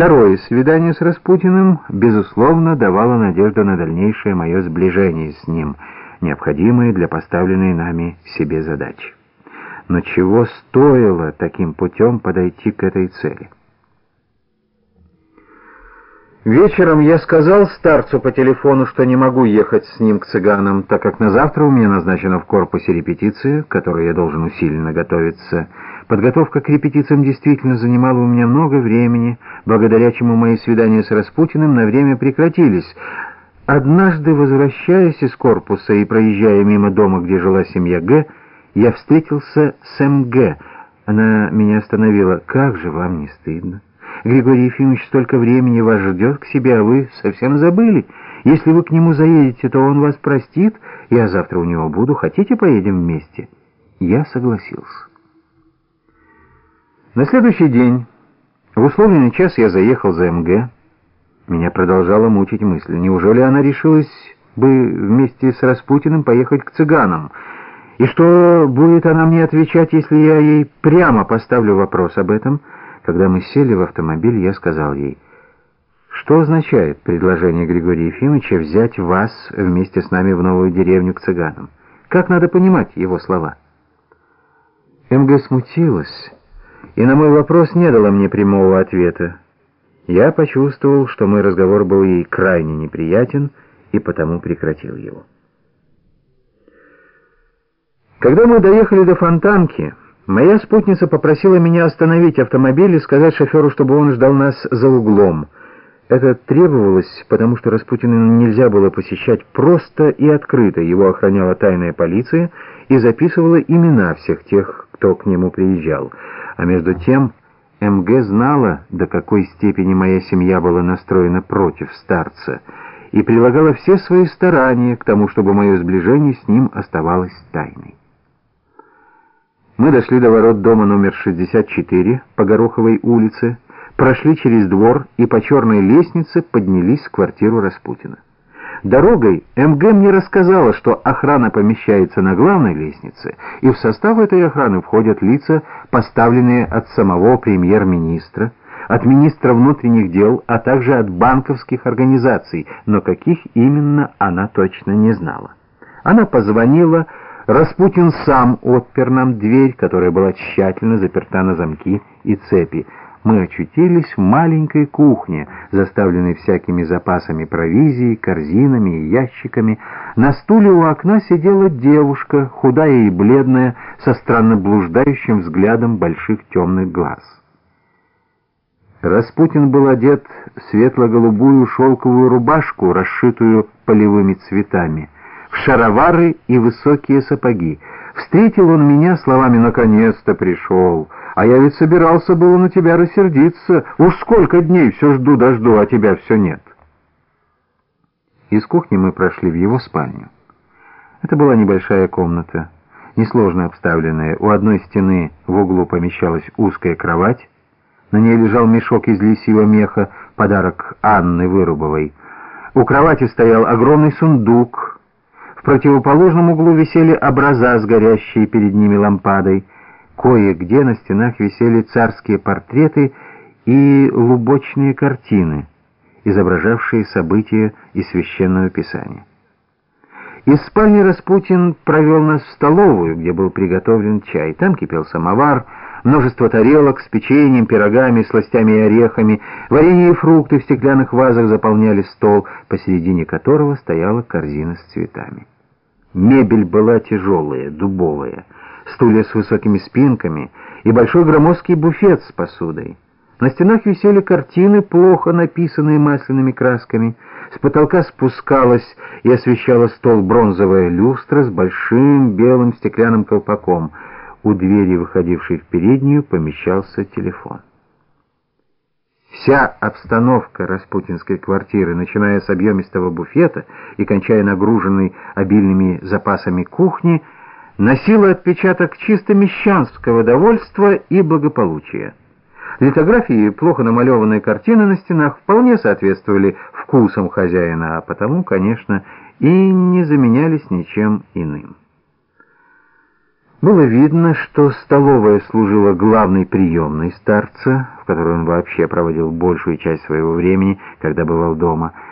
Второе свидание с Распутиным, безусловно, давало надежду на дальнейшее мое сближение с ним, необходимое для поставленной нами себе задачи. Но чего стоило таким путем подойти к этой цели? Вечером я сказал старцу по телефону, что не могу ехать с ним к цыганам, так как на завтра у меня назначена в корпусе репетиция, к которой я должен усиленно готовиться. Подготовка к репетициям действительно занимала у меня много времени, благодаря чему мои свидания с Распутиным на время прекратились. Однажды, возвращаясь из корпуса и проезжая мимо дома, где жила семья Г., я встретился с МГ. Она меня остановила. «Как же вам не стыдно? Григорий Ефимович столько времени вас ждет к себе, а вы совсем забыли. Если вы к нему заедете, то он вас простит. Я завтра у него буду. Хотите, поедем вместе?» Я согласился. На следующий день, в условленный час, я заехал за МГ. Меня продолжала мучить мысль. Неужели она решилась бы вместе с Распутиным поехать к цыганам? И что будет она мне отвечать, если я ей прямо поставлю вопрос об этом? Когда мы сели в автомобиль, я сказал ей, что означает предложение Григория Ефимовича взять вас вместе с нами в новую деревню к цыганам? Как надо понимать его слова? МГ смутилась и на мой вопрос не дала мне прямого ответа. Я почувствовал, что мой разговор был ей крайне неприятен, и потому прекратил его. Когда мы доехали до Фонтанки, моя спутница попросила меня остановить автомобиль и сказать шоферу, чтобы он ждал нас за углом. Это требовалось, потому что Распутина нельзя было посещать просто и открыто. Его охраняла тайная полиция и записывала имена всех тех, кто к нему приезжал. А между тем МГ знала, до какой степени моя семья была настроена против старца, и прилагала все свои старания к тому, чтобы мое сближение с ним оставалось тайной. Мы дошли до ворот дома номер 64 по Гороховой улице, прошли через двор и по черной лестнице поднялись в квартиру Распутина. Дорогой МГ мне рассказала, что охрана помещается на главной лестнице, и в состав этой охраны входят лица, поставленные от самого премьер-министра, от министра внутренних дел, а также от банковских организаций, но каких именно она точно не знала. Она позвонила, Распутин сам отпер нам дверь, которая была тщательно заперта на замки и цепи. Мы очутились в маленькой кухне, заставленной всякими запасами провизии, корзинами и ящиками. На стуле у окна сидела девушка, худая и бледная, со странно блуждающим взглядом больших темных глаз. Распутин был одет в светло-голубую шелковую рубашку, расшитую полевыми цветами — в шаровары и высокие сапоги. Встретил он меня словами «наконец-то пришел», а я ведь собирался было на тебя рассердиться. Уж сколько дней все жду да жду, а тебя все нет. Из кухни мы прошли в его спальню. Это была небольшая комната, несложно обставленная. У одной стены в углу помещалась узкая кровать. На ней лежал мешок из лисьего меха, подарок Анны Вырубовой. У кровати стоял огромный сундук — в противоположном углу висели образа с горящей перед ними лампадой. Кое-где на стенах висели царские портреты и лубочные картины, изображавшие события из Священного Писания. Из спальни Распутин провел нас в столовую, где был приготовлен чай. Там кипел самовар, множество тарелок с печеньем, пирогами, сластями и орехами, варенье и фрукты в стеклянных вазах заполняли стол, посередине которого стояла корзина с цветами. Мебель была тяжелая, дубовая, стулья с высокими спинками и большой громоздкий буфет с посудой. На стенах висели картины, плохо написанные масляными красками. С потолка спускалась и освещала стол бронзовая люстра с большим белым стеклянным колпаком. У двери, выходившей в переднюю, помещался телефон. Вся обстановка распутинской квартиры, начиная с объемистого буфета и кончая нагруженной обильными запасами кухни, носила отпечаток чисто мещанского довольства и благополучия. Литографии и плохо намалеванные картины на стенах вполне соответствовали вкусам хозяина, а потому, конечно, и не заменялись ничем иным. Было видно, что столовая служила главной приемной старца, в которой он вообще проводил большую часть своего времени, когда бывал дома —